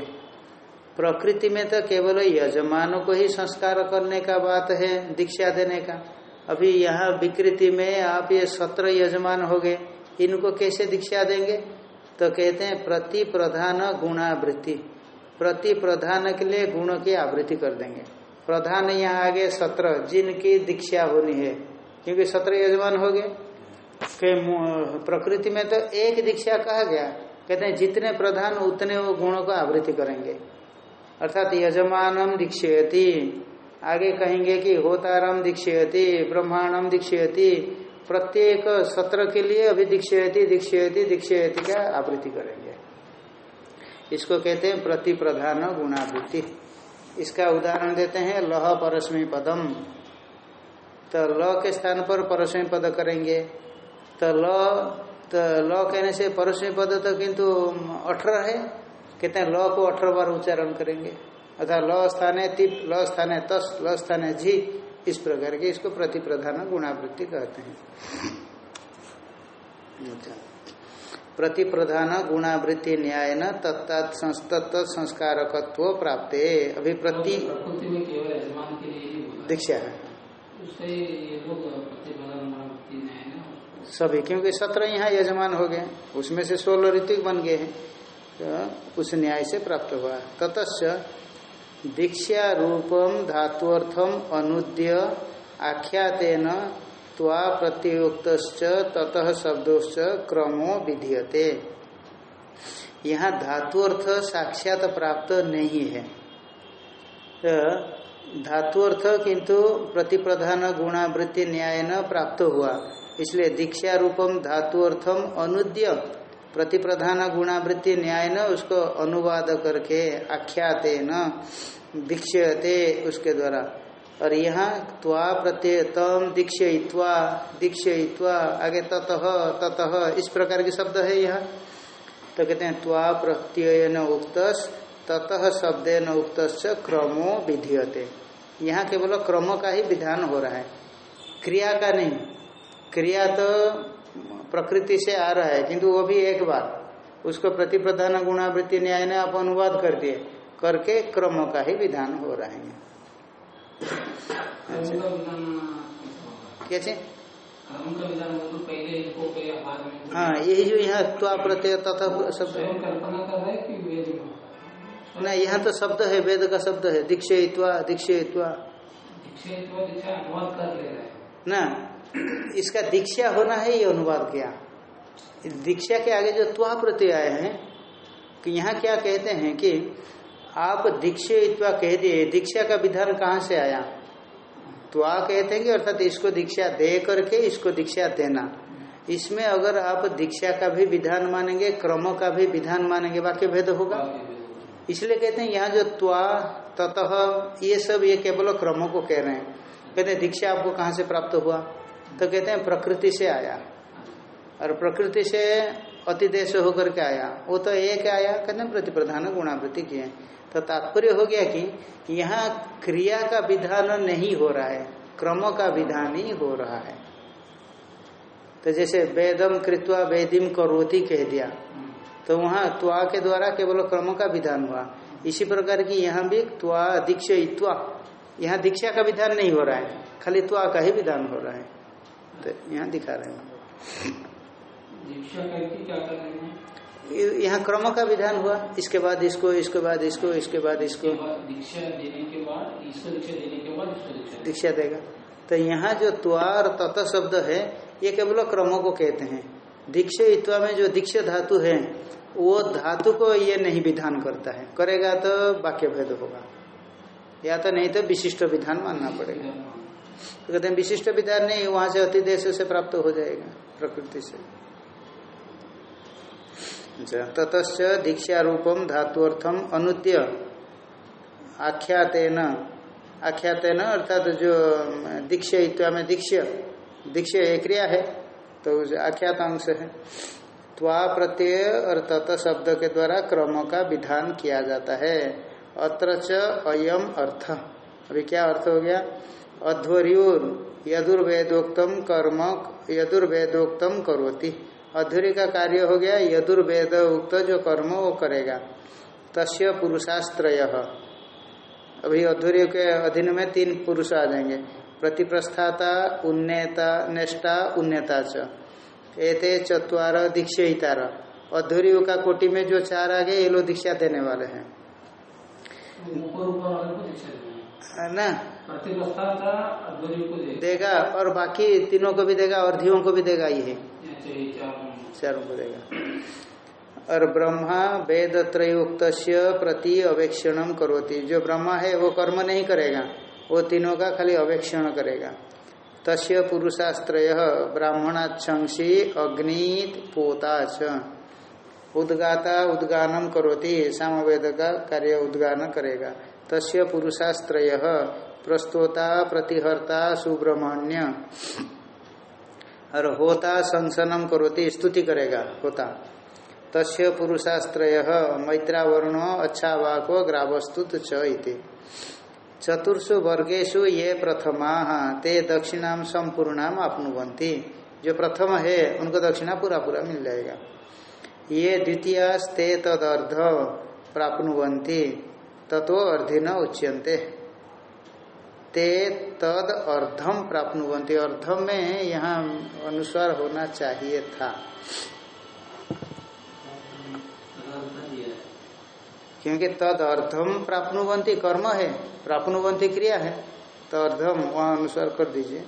प्रकृति में तो केवल यजमानों को ही संस्कार करने का बात है, दीक्षा देने का। अभी यहाँ विकृति में आप ये सत्र यजमान हो गए, इनको कैसे दीक्षा देंगे? तो कहते हैं प्रति प्रधान गुणावृत्ति। प्रति प्रधान के लिए गुण की आवृत्ति कर देंगे। प्रधान यहाँ आगे सत्र, जिनकी दीक्षा होनी है। क्योंकि सत्र यजमान हो गए। प्रकृति में तो एक दीक्षा कहा गया। कहते हैं जितने प्रधान, उतने वो गुणों को आवृत्ति करेंगे। अर्थात यजमानम दीक्षयती आगे कहेंगे कि होतारम दीक्षयती ब्रह्मांडम दीक्षयती प्रत्येक सत्र के लिए अभी दीक्षयती दीक्षयती दीक्षयती का आवृत्ति करेंगे? इसको कहते हैं प्रति प्रधान गुणावृत्ति। इसका उदाहरण देते हैं, लह परस्मी पदम। तो ल के स्थान पर परस्मी पद करेंगे। तो ल तो ल कहने से परस्मी पद तो किंतु अठारह है। कहते हैं ल को अठारह बार उच्चारण करेंगे। अर्थात ल स्थान है तिप, ल स्थान है तस, ल स्थान है झी इस प्रकार के इसको प्रति प्रधान गुणावृत्ति कहते हैं। अच्छा। प्रति प्रधान गुणावृत्ति न्याय न तत्त संस्कारकत्व प्राप्त। अभी प्रति दीक्षा। है सभी क्योंकि सत्रह यहाँ यजमान हो गए। उसमें से सोलह ऋतिक बन गए हैं। तो उस न्याय से प्राप्त हुआ। ततस्य दीक्षा रूपम धातुअर्थम अनुद्य आख्यातेन त्वा प्रत्युक्त ततः शब्दोश्च क्रमो विधीयते। यहाँ धातु अर्थ साक्षात प्राप्त नहीं है। तो धातु अर्थ किंतु प्रतिप्रधान गुणावृत्ति न्याय न प्राप्त हुआ, इसलिए दीक्षा रूपम धातु अर्थम अनुद्य प्रतिप्रधान गुणावृत्ति न्याय न, उसको अनुवाद करके आख्याते न, दीक्षते उसके द्वारा। और यहाँ त्वा प्रत्यय तम दीक्षयित्वा दीक्षयित्वा, आगे ततः ततः, इस प्रकार के शब्द है यहाँ। तो कहते हैं, त्वा प्रत्यय न उक्त ततः शब्द न उक्त क्रमो विधीयते। यहाँ केवल क्रम का ही विधान हो रहा है। क्रिया का नहीं। क्रिया तो प्रकृति से आ रहा है किंतु वो भी एक बार। उसको प्रति प्रधान गुणावृत्ति न्याय ने आप अनुवाद कर दिए करके क्रम का ही विधान हो रहा है। कैसे हाँ यही जो यहाँ त्वा प्रत्यय तथा शब्द। ना यहाँ तो शब्द है वेद का शब्द है दीक्षयित्वा दीक्षयित्वा ना इसका दीक्षा होना है ये अनुवाद किया। दीक्षा के आगे जो त्वा प्रत्यय आए हैं, कि यहाँ क्या कहते हैं कि आप दीक्षित्वा कह दिए, दीक्षा का विधान कहाँ से आया? तो आ कहते हैं कि अर्थात इसको दीक्षा दे करके इसको दीक्षा देना। इसमें अगर आप दीक्षा का भी विधान मानेंगे, क्रम का भी विधान मानेंगे, वाक्य भेद होगा? इसलिए कहते हैं यहाँ जो त्वा, ततः, ये सब ये केवल क्रमों को कह रहे हैं। कहते दीक्षा आपको कहाँ से प्राप्त हुआ? तो कहते हैं प्रकृति से आया। और प्रकृति से अतिदेश होकर के आया। वो तो एक आया, कहते हैं प्रति प्रधान गुणावृत्ति किए तो तात्पर्य हो गया कि यहाँ क्रिया का विधान नहीं हो रहा है, क्रम का विधान ही हो रहा है। तो जैसे वेदम कृत्वा वेदिम करोति कह दिया। तो वहाँ त्वा के द्वारा केवल क्रम का विधान हुआ। इसी प्रकार की यहाँ भी त्वा दीक्ष यहाँ दीक्षा का विधान नहीं हो रहा है, खाली त्वा का ही विधान हो रहा है। तो यहाँ दिखा रहे हैं। यहाँ क्रम का विधान हुआ। इसके बाद इसको इसके बाद इसको इसके बाद इसको। दीक्षा देने के बाद इसको दीक्षा देने के बाद दीक्षा। दीक्षा देगा। तो यहाँ जो त्वार तत शब्द है ये केवल क्रमों को कहते हैं। दीक्षा इत्वा में जो दीक्षा धातु है वो धातु को ये नहीं विधान करता है। करेगा तो वाक्य भेद होगा। या तो नहीं तो विशिष्ट विधान मानना पड़ेगा। तो कहते हैं, विशिष्ट विधान नहीं, वहाँ से अतिदेश से प्राप्त हो जाएगा, प्रकृति से। ततच दीक्षा रूपम धातुअर्थम अनुद्य आख्यातेन। आख्यातेन अर्थात तो जो दीक्षा में दीक्ष दीक्ष एक क्रिया है तो आख्यात अंश है। त्वा प्रत्यय और तत शब्द के द्वारा क्रम का विधान किया जाता है। अत्र अयम अर्थ। अभी क्या अर्थ हो गया? अध्वर्योर यदुर्वेदोक्तम कर्म यदुर्वेदोक्तम करोति। अध्वरी का कार्य हो गया, यदुर्वेद उक्त जो कर्म वो करेगा। तस्य पुरुषास्त्रय। अभी अध्वर्य के अधीन में तीन पुरुष आ जाएँगे। प्रतिप्रस्थाता, उन्नेता, नेष्टा, उन्नेता च। एते चतवार दीक्षितार। अध्वर्य का कोटि में जो चार आ गए, ये लोग दीक्षा देने वाले हैं। को देना ना अध्वर्य देगा। और बाकी तीनों को भी देगा अर्धियों को भी देगा ये। चार को। देगा। और ब्रह्मा वेद त्रयुक्त प्रति अवेक्षण करोति। जो ब्रह्मा है वो कर्म नहीं करेगा। वो तीनों का खाली अवेक्षण करेगा। तस्य पुरुषास्त्रय ब्राह्मणाक्षंसी अग्नित पोता च उद्गाता उद्गानम करोति। सामवेद का कार्य उद्गान करेगा। तस्य पुरुषास्त्रय प्रस्तोता, प्रतिहर्ता, सुब्रह्मण्य। और होता संसनम करोति, स्तुति करेगा, होता। तस्य पुरुषास्त्रय मैत्रावर्ण अच्छा वाको ग्रावस्तुत च चतुर्षु वर्गेशु ये प्रथमा, ते दक्षिणाम संपूर्णाम आपनुवंती जो प्रथम है, उनको दक्षिणा पूरा पूरा मिल जाएगा। ये द्वितीयास्ते तदर्ध प्राप्नुवंती तत्व अर्धि न उच्यंते ते तद अर्धम प्राप्नुवंती अर्धम में यहाँ अनुसार होना चाहिए था। क्योंकि तद अर्धम प्राप्नुवंती कर्म है प्राप्नुवंती क्रिया है तो अर्धम वहाँ अनुसार कर दीजिए।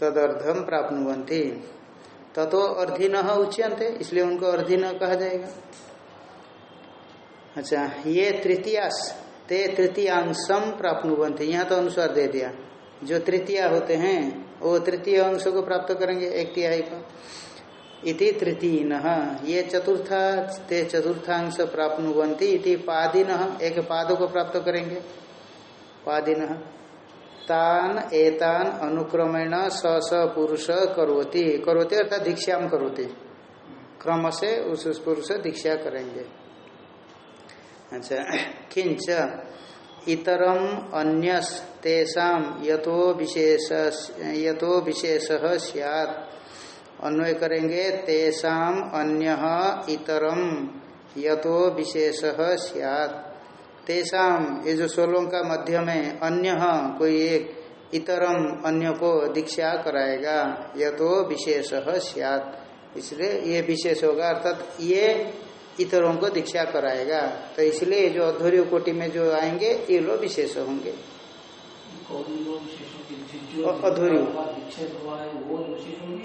तदर्धम प्राप्नुवंती ततो न उच्यंते इसलिए उनको अर्धि न कहा जाएगा। अच्छा ये तृतीयास, ते तृतीयांशम प्राप्नुवंती यहाँ तो अनुसार दे दिया। जो तृतीय होते हैं, वो तृतीय अंश को प्राप्त करेंगे, एक तिहाई को इति तृतीय ये चतुर्था, ते चतुर्थांश प्राप्त इति पादिन, एक पाद को प्राप्त करेंगे। पादिन। तान एतान अनुक्रमेण स स पुरुष करोति। करोति अर्थात दीक्षाम करोति। क्रम से उस पुरुष दीक्षा करेंगे। अच्छा किंच इतरम अन्यस तेषाम यतो विशेष यतो विशेष सियात। अन्वय करेंगे तेषाम अन्य इतरम यतो विशेष सियात। तेषाम ये जो सोलों का मध्य में अन्य कोई एक इतरम अन्य को दीक्षा कराएगा यह तो विशेष सियात। इसलिए ये विशेष होगा अर्थात ये इतरों को दीक्षा कराएगा। तो इसलिए जो अधूरी कोटि में जो आएँगे ये लोग विशेष होंगे। अधूरी।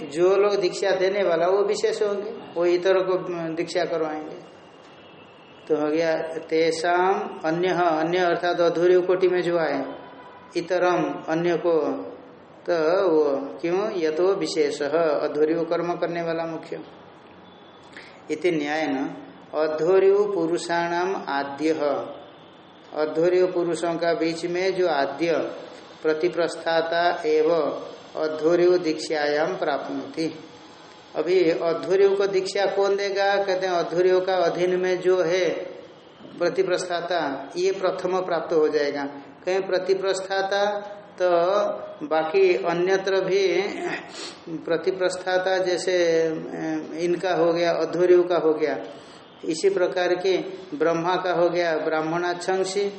जो लोग दीक्षा देने वाला वो विशेष होंगे। वो इतरों को दीक्षा करवाएँगे। तो हो गया तेषाम अन्य अन्य अर्थात अधूरी कोटि में जो आए, इतरम, अन्य को तो वो क्यों यह तो विशेष अधूरी कर्म करने वाला मुख्य। इति न्याय न अधूरी पुरुषाणाम आद्य। अधूरी पुरुषों का बीच में जो आद्य, प्रतिप्रस्थाता एवं अधूरी दीक्षायाम प्राप्त अभी अधूरियों को दीक्षा कौन देगा? कहते हैं, अधूरियों का अधीन में जो है प्रतिप्रस्थाता, ये प्रथम प्राप्त हो जाएगा। कहीं, प्रतिप्रस्थाता तो बाकी अन्यत्र भी प्रतिप्रस्थाता जैसे इनका हो गया, अधूरियों का हो गया। इसी प्रकार के ब्रह्मा का हो गया, ब्राह्मणाक्षंशी,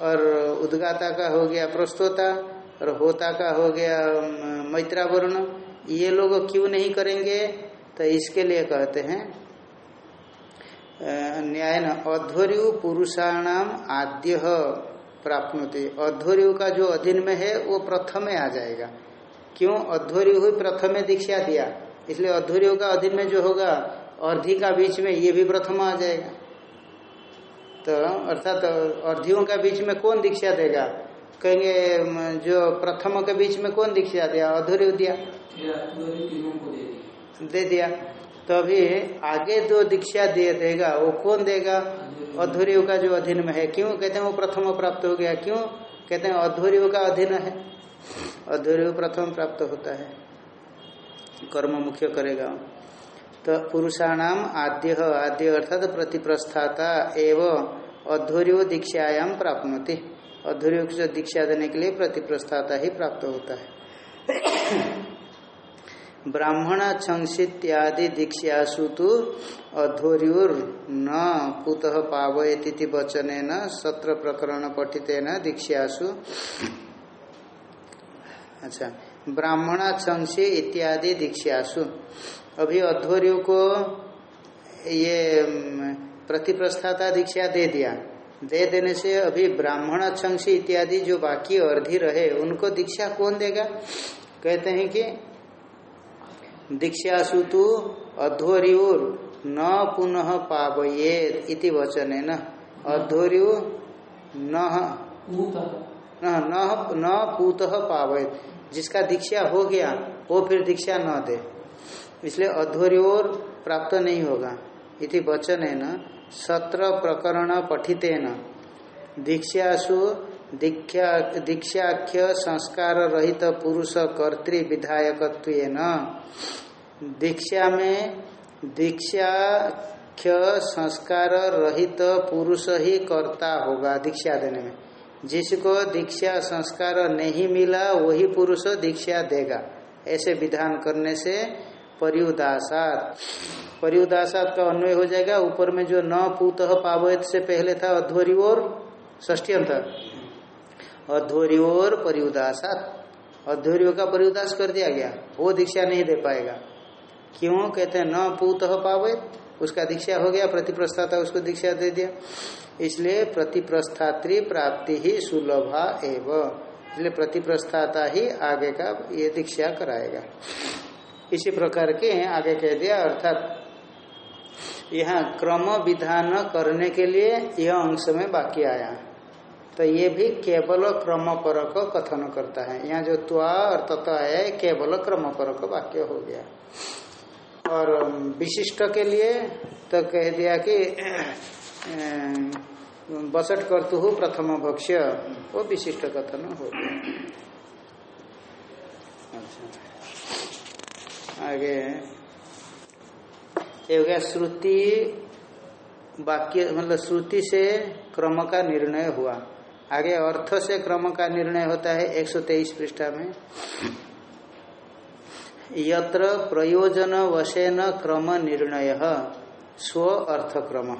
और उद्गाता का हो गया, प्रस्तोता, और होता का हो गया मैत्रावर्ण। ये लोग क्यों नहीं करेंगे? तो इसके लिए कहते हैं न्याय न अध्वर्यु पुरुषाणाम आद्य प्राप्त अध्वर्यु का जो अधीन में है, वो प्रथम में आ जाएगा। क्यों? अध्वर्यु हुई प्रथम में दीक्षा दिया। इसलिए अध्वर्यु का अधीन में जो होगा, अर्धि का बीच में ये भी प्रथम आ जाएगा। तो अर्थात तो अर्धियों का बीच में कौन दीक्षा देगा? कहेंगे जो प्रथम के बीच में कौन दीक्षा दिया? अधूरी दिया। दे दिया। तो अभी आगे जो दीक्षा दे देगा वो कौन देगा? अधूरी का जो अधीन में है। क्यों? कहते हैं वो प्रथम प्राप्त हो गया। क्यों? कहते हैं अधूरी का अधीन है। अध्वर्य प्रथम प्राप्त होता है। कर्म मुख्य करेगा। तो पुरुषाणाम आद्य आद्य अर्थात तो प्रतिप्रस्थाता एवं अध्वर्यो दीक्षायाम प्राप्त अध्वर्यो को दीक्षा देने के लिए प्रतिप्रस्थाता ही प्राप्त होता है। ब्राह्मण छंसित्यादि दीक्षासु तो अध्वर्युर न पुत पावयती वचन न सत्र प्रकरण पठितेन दीक्षासु अच्छा ब्राह्मण छंसी इत्यादि दीक्षासु अभी अध्वर्यु को ये प्रतिप्रस्थाता दीक्षा दे दिया। दे देने से अभी ब्राह्मण छंसी इत्यादि जो बाकी अर्धी रहे, उनको दीक्षा कौन देगा? कहते हैं कि दीक्षासु तो अध्वर्युर न पुनः पावये इति वचन न। अध्वर्यु न न पूत पावयत। जिसका दीक्षा हो गया, वो फिर दीक्षा न दे। इसलिए अध्वर्योर प्राप्त नहीं होगा। इति वचन न सत्र प्रकरण पठिते न दीक्षा दीक्षाख्य संस्कार रहित पुरुष कर्तृ विधायक न दीक्षा में दीक्षाख्य संस्कार रहित पुरुष ही कर्ता होगा दीक्षा देने में। जिसको दीक्षा संस्कार नहीं मिला, वही पुरुष दीक्षा देगा। ऐसे विधान करने से परिउदासात परिउदासात का अन्वय हो जाएगा, ऊपर में जो न पूत पावत से पहले था अध्वरियोर ष्टी अंत अध्वरियोर परिउदासात। अध्वर्यो का परिउदास कर दिया गया। वो दीक्षा नहीं दे पाएगा। क्यों? कहते हैं, न पूत पावे उसका दीक्षा हो गया प्रतिप्रस्ताता उसको दीक्षा दे दिया। इसलिए प्रतिप्रस्थात्री प्राप्ति ही सुलभा एवं। इसलिए प्रतिप्रस्थाता ही आगे का ये दीक्षा कराएगा। इसी प्रकार के आगे कह दिया, अर्थात यहाँ क्रम विधान करने के लिए यह अंश में बाकी आया। तो ये भी केवल क्रम परक कथन करता है। यहाँ जो त्वा और तत्व है, केवल क्रम परक वाक्य हो गया। और विशिष्ट के लिए तो कह दिया कि बसट करतु हो प्रथम भक्ष्य, वो विशिष्ट कथन हो गया। अच्छा। आगे, ये हो गया श्रुति वाक्य मतलब श्रुति से क्रम का निर्णय हुआ। आगे अर्थ से क्रम का निर्णय होता है 123 पृष्ठा में। यत्र प्रयोजन वशेन क्रम निर्णय, स्व अर्थ क्रम।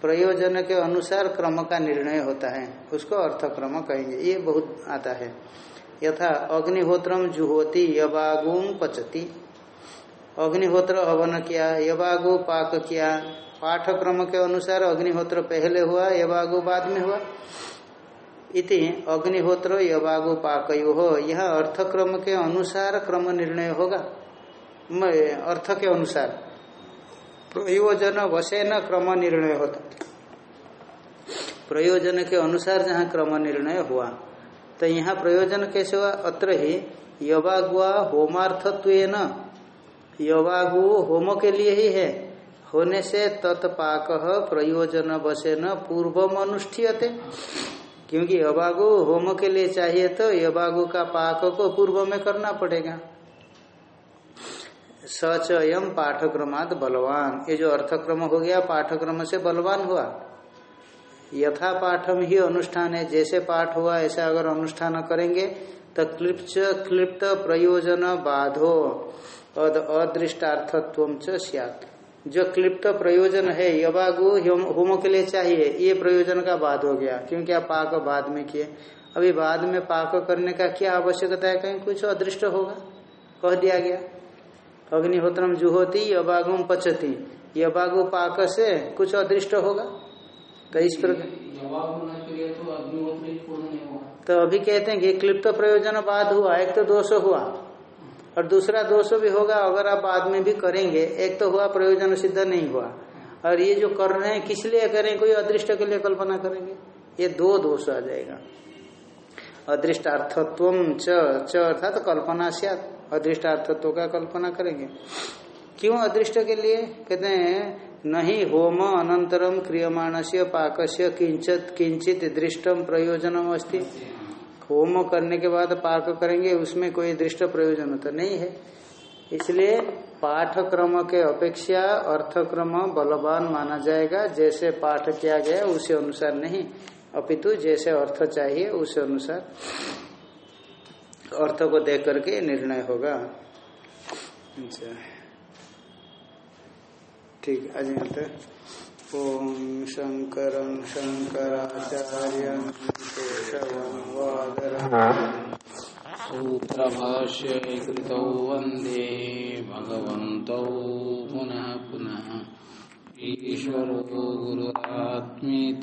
प्रयोजन के अनुसार क्रम का निर्णय होता है, उसको अर्थ क्रम कहेंगे। ये बहुत आता है। यथा अग्निहोत्रम जुहोती यवागुम पचती। अग्निहोत्र हवन किया, यवागु पाक किया। पाठक्रम के अनुसार अग्निहोत्र पहले हुआ, यवागु बाद में हुआ। इति अग्निहोत्र यवागोपाकयो। हो यह अर्थक्रम के अनुसार क्रम निर्णय होगा। अर्थ के अनुसार। प्रयोजन वशे न क्रम निर्णय होता। प्रयोजन के अनुसार जहाँ क्रम निर्णय हुआ तो यहाँ प्रयोजन कैसे हुआ? अत्र ही यवागुआ होमार्थत्व न यवागु होम के लिए ही है। होने से तत्पाक प्रयोजन बसे न पूर्वम अनुष्ठियते क्योंकि यवागु होम के लिए चाहिए तो यवागु का पाक को पूर्व में करना पड़ेगा। सच एम पाठक्रमात बलवान। ये जो अर्थक्रम हो गया, पाठक्रम से बलवान हुआ। यथा पाठम ही अनुष्ठान है। जैसे पाठ हुआ, ऐसा अगर अनुष्ठान करेंगे तो क्लिप्त क्लिप्त प्रयोजन बाधो। अदृष्टार्थत्व सियात। जो क्लिप्त प्रयोजन है यवागु होमो के लिए चाहिए ये प्रयोजन का बाद हो गया। क्योंकि आप पाक बाद में किए? अभी बाद में पाक करने का क्या आवश्यकता है? कहीं कुछ अदृष्ट होगा? कह दिया गया। अग्निहोत्रम जुहोती यवागुम पचती। यवागु पाक से कुछ अदृष्ट होगा? तो इस प्रकार तो अभी कहते हैं कि क्लिप्त प्रयोजन बाद हुआ एक तो दोष हुआ। और दूसरा दोष भी होगा, अगर आप बाद में भी करेंगे, एक तो हुआ प्रयोजन, सिद्ध नहीं हुआ। और ये जो कर रहे हैं, किस लिए करें? कोई अदृष्ट के लिए कल्पना करेंगे? ये दो दोष आ जाएगा। अदृष्टार्थत्व च अर्थात तो कल्पना से अदृष्टार्थत्व का कल्पना करेंगे। क्यों अदृष्ट के लिए? कहते हैं, नहीं होम अनंतरम क्रियमाण से पाक से किंचित किंचित दृष्टम प्रयोजनम अस्ति होम करने के बाद पाक करेंगे, उसमें कोई दृष्ट प्रयोजन तो नहीं है। इसलिए पाठक्रम के अपेक्षा अर्थक्रम बलवान माना जाएगा। जैसे पाठ किया गया, उसी अनुसार नहीं। अपितु जैसे अर्थ चाहिए, उस अनुसार अर्थ को देख करके निर्णय होगा। अच्छा। ठीक तक। ओम शंकर शंकराचार्य सूत्रभाष्य कृतौ वंदे भगवन्तौ पुनः पुनः। ईश्वरो गुरुरात्मीति।